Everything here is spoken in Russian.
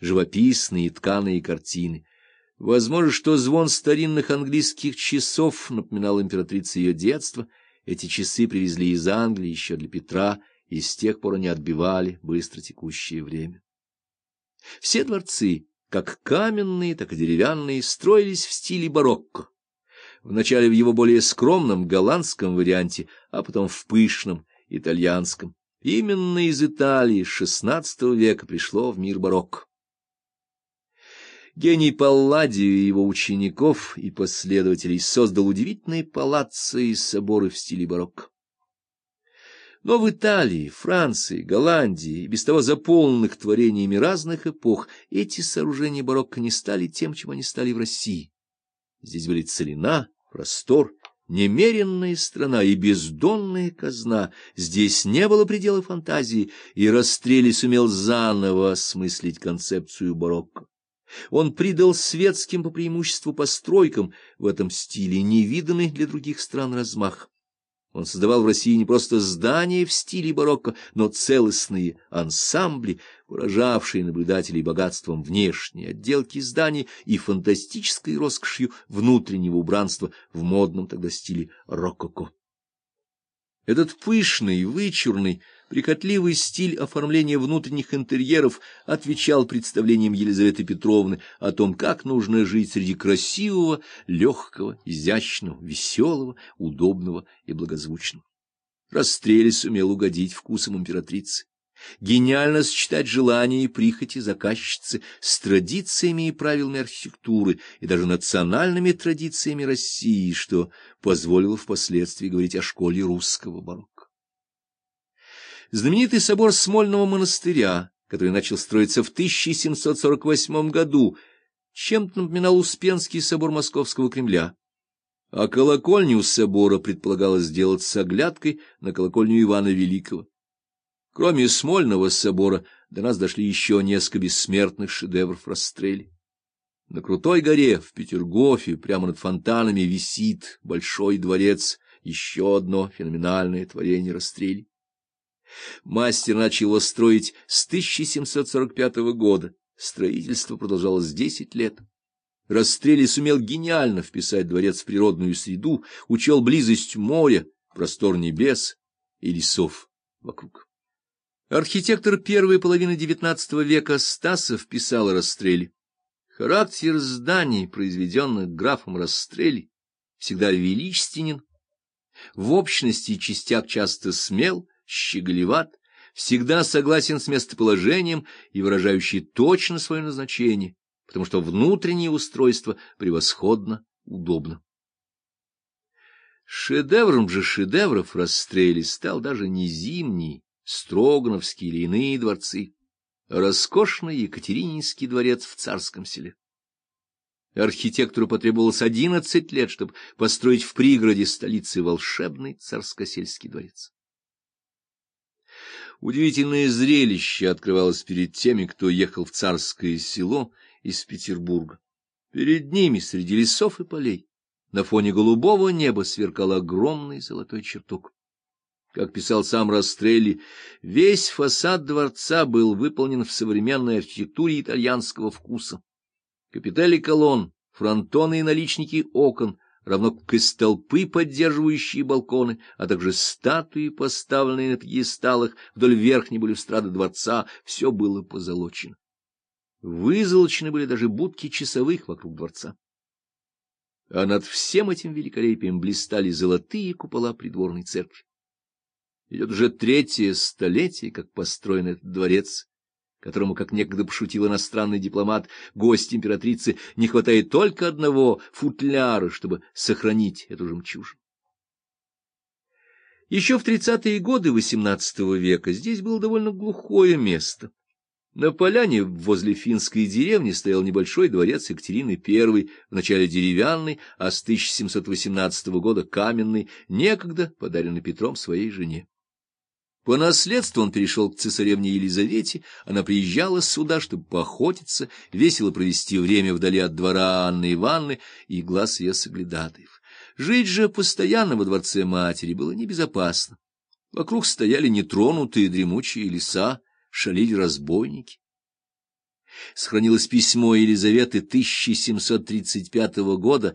живописные тканые картины. Возможно, что звон старинных английских часов напоминал императрице ее детство. Эти часы привезли из Англии еще для Петра, и с тех пор они отбивали быстро текущее время. Все дворцы, как каменные, так и деревянные, строились в стиле барокко. Вначале в его более скромном голландском варианте, а потом в пышном итальянском. Именно из Италии XVI века пришло в мир барокко. Гений Палладио и его учеников и последователей создал удивительные палаццо и соборы в стиле барокко. Но в Италии, Франции, Голландии, без того заполненных творениями разных эпох, эти сооружения барокко не стали тем, чем они стали в России. Здесь были целина, простор, немеренная страна и бездонная казна. Здесь не было предела фантазии, и Растрелли сумел заново осмыслить концепцию барокко. Он придал светским по преимуществу постройкам в этом стиле невиданный для других стран размах. Он создавал в России не просто здания в стиле барокко, но целостные ансамбли, поражавшие наблюдателей богатством внешней отделки зданий и фантастической роскошью внутреннего убранства в модном тогда стиле рококо. Этот пышный, вычурный, Прихотливый стиль оформления внутренних интерьеров отвечал представлениям Елизаветы Петровны о том, как нужно жить среди красивого, легкого, изящного, веселого, удобного и благозвучного. Растрелли сумел угодить вкусам императрицы. Гениально сочетать желания и прихоти заказчицы с традициями и правилами архитектуры и даже национальными традициями России, что позволило впоследствии говорить о школе русского барокко. Знаменитый собор Смольного монастыря, который начал строиться в 1748 году, чем-то напоминал Успенский собор Московского Кремля. А колокольню собора предполагалось сделать с оглядкой на колокольню Ивана Великого. Кроме Смольного собора до нас дошли еще несколько бессмертных шедевров Растрелли. На крутой горе в Петергофе, прямо над фонтанами, висит большой дворец, еще одно феноменальное творение Растрелли. Мастер начал его строить с 1745 года. Строительство продолжалось 10 лет. Растрелли сумел гениально вписать дворец в природную среду, учел близость моря, простор небес и лесов вокруг. Архитектор первой половины XIX века Стасов писал о Растрелли. Характер зданий, произведенных графом Растрелли, всегда величественен, в общности частях часто смел, щеголеват, всегда согласен с местоположением и выражающий точно свое назначение, потому что внутреннее устройство превосходно удобно. Шедевром же шедевров расстрели стал даже не зимний, Строгановский или иные дворцы, а роскошный Екатерининский дворец в Царском селе. Архитектору потребовалось одиннадцать лет, чтобы построить в пригороде столицы волшебный царскосельский дворец. Удивительное зрелище открывалось перед теми, кто ехал в царское село из Петербурга. Перед ними, среди лесов и полей, на фоне голубого неба сверкал огромный золотой чертог. Как писал сам Растрелли, весь фасад дворца был выполнен в современной архитектуре итальянского вкуса. Капители колонн, фронтоны и наличники окон — равно как и столпы, поддерживающие балконы, а также статуи, поставленные на пьедесталах вдоль верхней балюстрады дворца, все было позолочено. Вызолочены были даже будки часовых вокруг дворца. А над всем этим великолепием блистали золотые купола придворной церкви. Идет уже третье столетие, как построен этот дворец, которому, как некогда пошутил иностранный дипломат, гость императрицы, не хватает только одного футляра, чтобы сохранить эту жемчужину. Еще в тридцатые годы XVIII века здесь было довольно глухое место. На поляне возле финской деревни стоял небольшой дворец Екатерины I, вначале деревянный, а с 1718 года каменный, некогда подаренный Петром своей жене. По наследству он перешел к цесаревне Елизавете, она приезжала сюда, чтобы поохотиться, весело провести время вдали от двора Анны Ивановны и глаз ее соглядатаев. Жить же постоянно во дворце матери было небезопасно. Вокруг стояли нетронутые дремучие леса, шалили разбойники. Сохранилось письмо Елизаветы 1735 года,